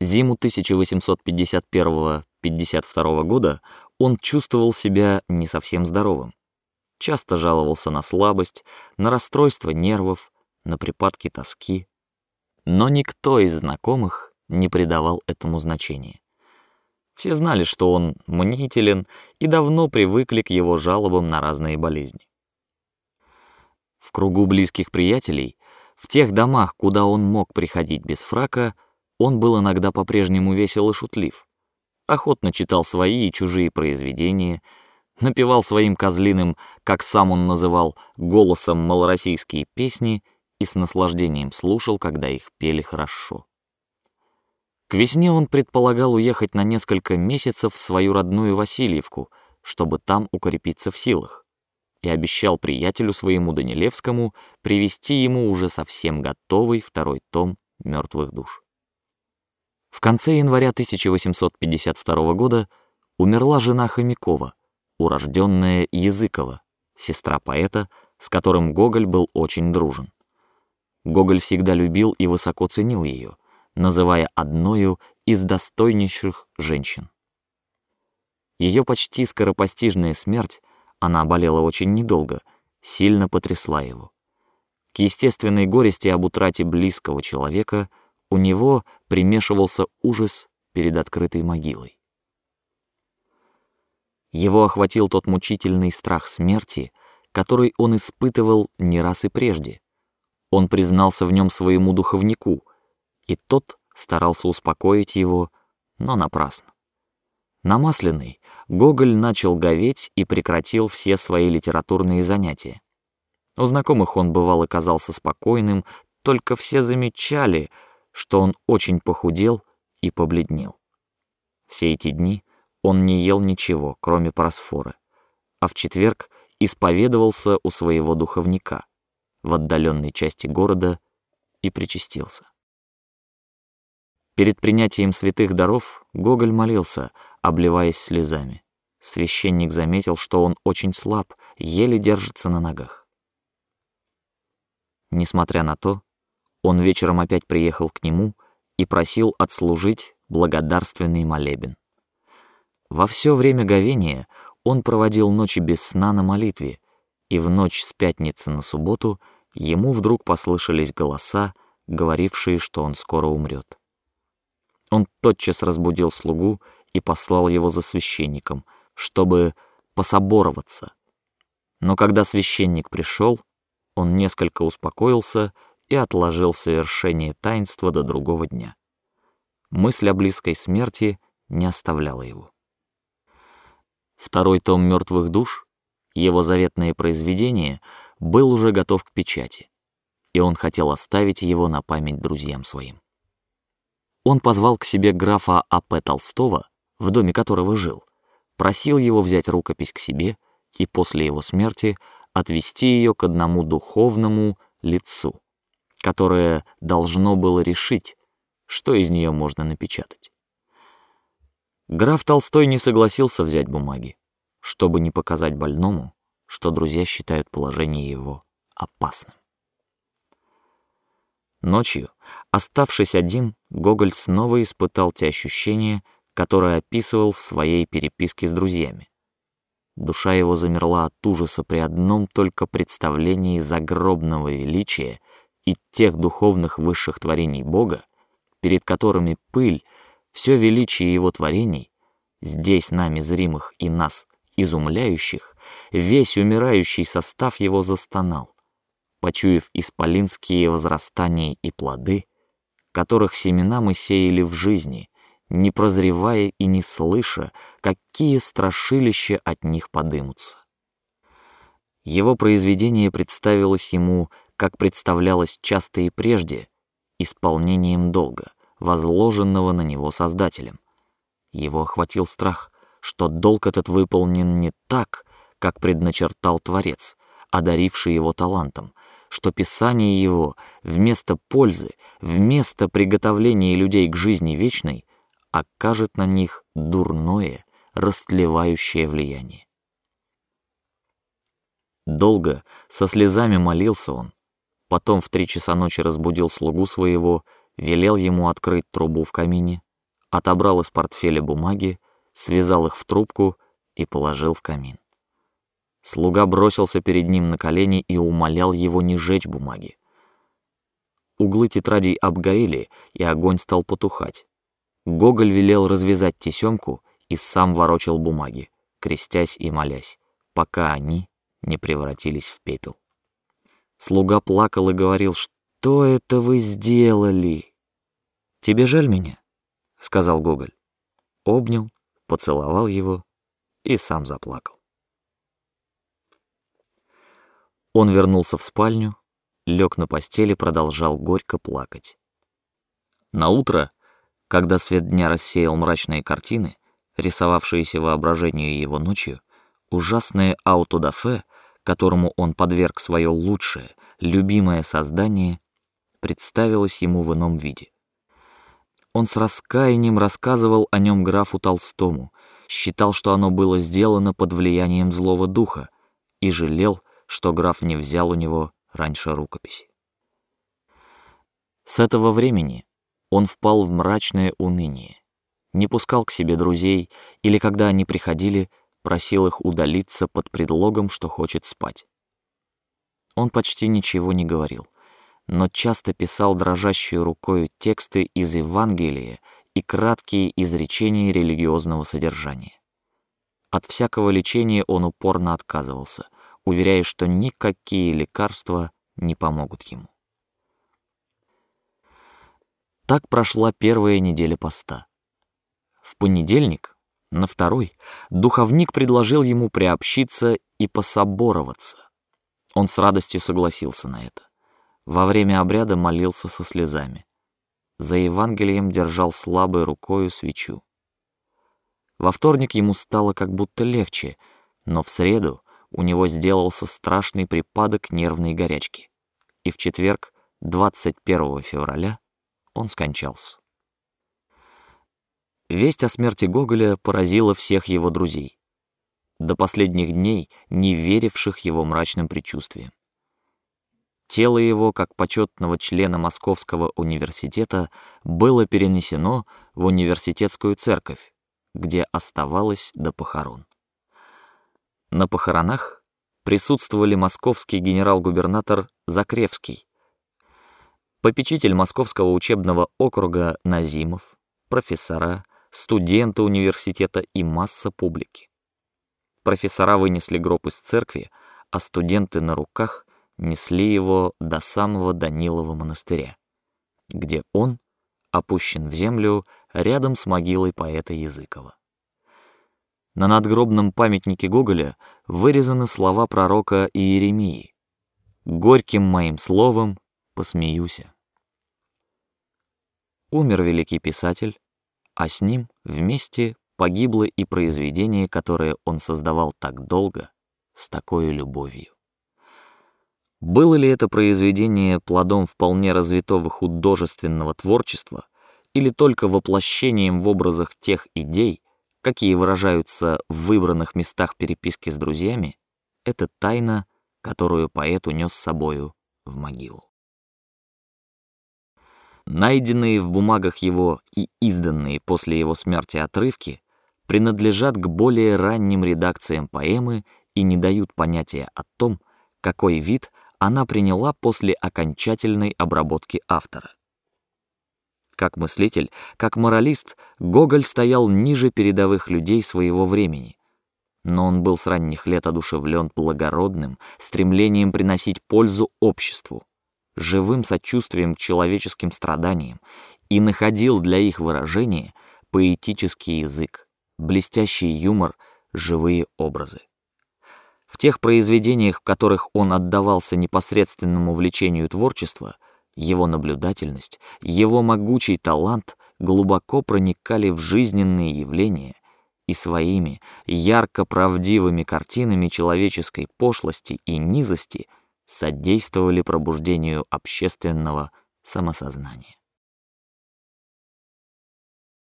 Зиму 1851-52 года он чувствовал себя не совсем здоровым. Часто жаловался на слабость, на расстройство нервов, на припадки тоски. Но никто из знакомых не придавал этому значения. Все знали, что он мнителен и давно привыкли к его жалобам на разные болезни. В кругу близких приятелей, в тех домах, куда он мог приходить без фрака, он был иногда по-прежнему весел и шутлив, охотно читал свои и чужие произведения, напевал своим козлиным, как сам он называл, голосом малороссийские песни и с наслаждением слушал, когда их пели хорошо. К весне он предполагал уехать на несколько месяцев в свою родную Васильевку, чтобы там укрепиться в силах, и обещал приятелю своему Данилевскому привезти ему уже совсем готовый второй том мертвых душ. В конце января 1852 года умерла жена Хомякова, урожденная Языкова, сестра поэта, с которым Гоголь был очень дружен. Гоголь всегда любил и высоко ценил ее, называя одною из достойнейших женщин. Ее почти скоропостижная смерть, она болела очень недолго, сильно потрясла его. К естественной горести об утрате близкого человека у него примешивался ужас перед открытой могилой. Его охватил тот мучительный страх смерти, который он испытывал не раз и прежде. Он признался в нем своему духовнику, и тот старался успокоить его, но напрасно. Намасленный, Гоголь начал говеть и прекратил все свои литературные занятия. У знакомых он бывал и казался спокойным, только все замечали, что он очень похудел и побледнел. Все эти дни он не ел ничего, кроме просфоры, а в четверг исповедовался у своего духовника в отдаленной части города и причастился. Перед принятием святых даров Гоголь молился, обливаясь слезами. Священник заметил, что он очень слаб, еле держится на ногах. Несмотря на то, он вечером опять приехал к нему и просил отслужить благодарственный молебен. Во все время говения он проводил ночи без сна на молитве, и в ночь с пятницы на субботу ему вдруг послышались голоса, говорившие, что он скоро умрет. Он тотчас разбудил слугу и послал его за священником, чтобы пособороваться. Но когда священник пришел, он несколько успокоился и отложил совершение таинства до другого дня. Мысль о близкой смерти не оставляла его. Второй том мертвых душ, его заветное произведение, был уже готов к печати, и он хотел оставить его на память друзьям своим. Он позвал к себе графа А.П. Толстого, в доме которого жил, просил его взять рукопись к себе и после его смерти отвести ее к одному духовному лицу, которое должно было решить, что из нее можно напечатать. Граф Толстой не согласился взять бумаги, чтобы не показать больному, что друзья считают положение его опасным. Ночью, оставшись один, Гоголь снова испытал те ощущения, которые описывал в своей переписке с друзьями. Душа его замерла от ужаса при одном только представлении загробного величия и тех духовных высших творений Бога, перед которыми пыль, все величие его творений, здесь нами зримых и нас изумляющих, весь умирающий состав его застонал, почуяв исполинские возрастания и плоды, которых семена мы сеяли в жизни, не прозревая и не слыша, какие страшилища от них подымутся. Его произведение представилось ему как представлялось часто и прежде, исполнением долга, возложенного на него Создателем. Его охватил страх, что долг этот выполнен не так, как предначертал Творец, одаривший его талантом, что писание его вместо пользы, вместо приготовления людей к жизни вечной, окажет на них дурное, растлевающее влияние. Долго, со слезами молился он, Потом в три часа ночи разбудил слугу своего, велел ему открыть трубу в камине, отобрал из портфеля бумаги, связал их в трубку и положил в камин. Слуга бросился перед ним на колени и умолял его не жечь бумаги. Углы тетрадей обгорели, и огонь стал потухать. Гоголь велел развязать тесемку и сам ворочал бумаги, крестясь и молясь, пока они не превратились в пепел. Слуга плакал и говорил, что это вы сделали? Тебе жаль меня? сказал Гоголь. Обнял, поцеловал его и сам заплакал. Он вернулся в спальню, лег на постели, продолжал горько плакать. На утро, когда свет дня рассеял мрачные картины, рисовавшиеся воображению его ночью, ужасное аутодафе, которому он подверг свое лучшее, любимое создание, представилось ему в ином виде. Он с раскаянием рассказывал о нем графу Толстому, считал, что оно было сделано под влиянием злого духа, и жалел, что граф не взял у него раньше рукописи. С этого времени он впал в мрачное уныние, не пускал к себе друзей или, когда они приходили, просил их удалиться под предлогом, что хочет спать. Он почти ничего не говорил, но часто писал дрожащей рукой тексты из Евангелия и краткие изречения религиозного содержания. От всякого лечения он упорно отказывался, уверяя, что никакие лекарства не помогут ему. Так прошла первая неделя поста. В понедельник, на второй, духовник предложил ему приобщиться и пособороваться. Он с радостью согласился на это. Во время обряда молился со слезами. За Евангелием держал слабой рукою свечу. Во вторник ему стало как будто легче, но в среду у него сделался страшный припадок нервной горячки, и в четверг, 21 февраля, он скончался. Весть о смерти Гоголя поразила всех его друзей, до последних дней не веривших его мрачным предчувствиям. Тело его, как почетного члена Московского университета, было перенесено в университетскую церковь, где оставалось до похорон. На похоронах присутствовали московский генерал-губернатор Закревский, попечитель Московского учебного округа Назимов, профессора, студенты университета и масса публики. Профессора вынесли гроб из церкви, а студенты на руках несли его до самого Данилова монастыря, где он опущен в землю рядом с могилой поэта Языкова. На надгробном памятнике Гоголя вырезаны слова пророка Иеремии: "Горьким моим словом посмеюся". Умер великий писатель, а с ним вместе погибло и произведение, которое он создавал так долго, с такой любовью. Было ли это произведение плодом вполне развитого художественного творчества или только воплощением в образах тех идей, какие выражаются в выбранных местах переписки с друзьями, это тайна, которую поэт унес с собою в могилу. Найденные в бумагах его и изданные после его смерти отрывки принадлежат к более ранним редакциям поэмы и не дают понятия о том, какой вид она приняла после окончательной обработки автора. Как мыслитель, как моралист, Гоголь стоял ниже передовых людей своего времени, но он был с ранних лет одушевлен благородным стремлением приносить пользу обществу, живым сочувствием к человеческим страданиям и находил для их выражения поэтический язык, блестящий юмор, живые образы. В тех произведениях, в которых он отдавался непосредственному влечению творчества, его наблюдательность, его могучий талант глубоко проникали в жизненные явления и своими ярко правдивыми картинами человеческой пошлости и низости содействовали пробуждению общественного самосознания.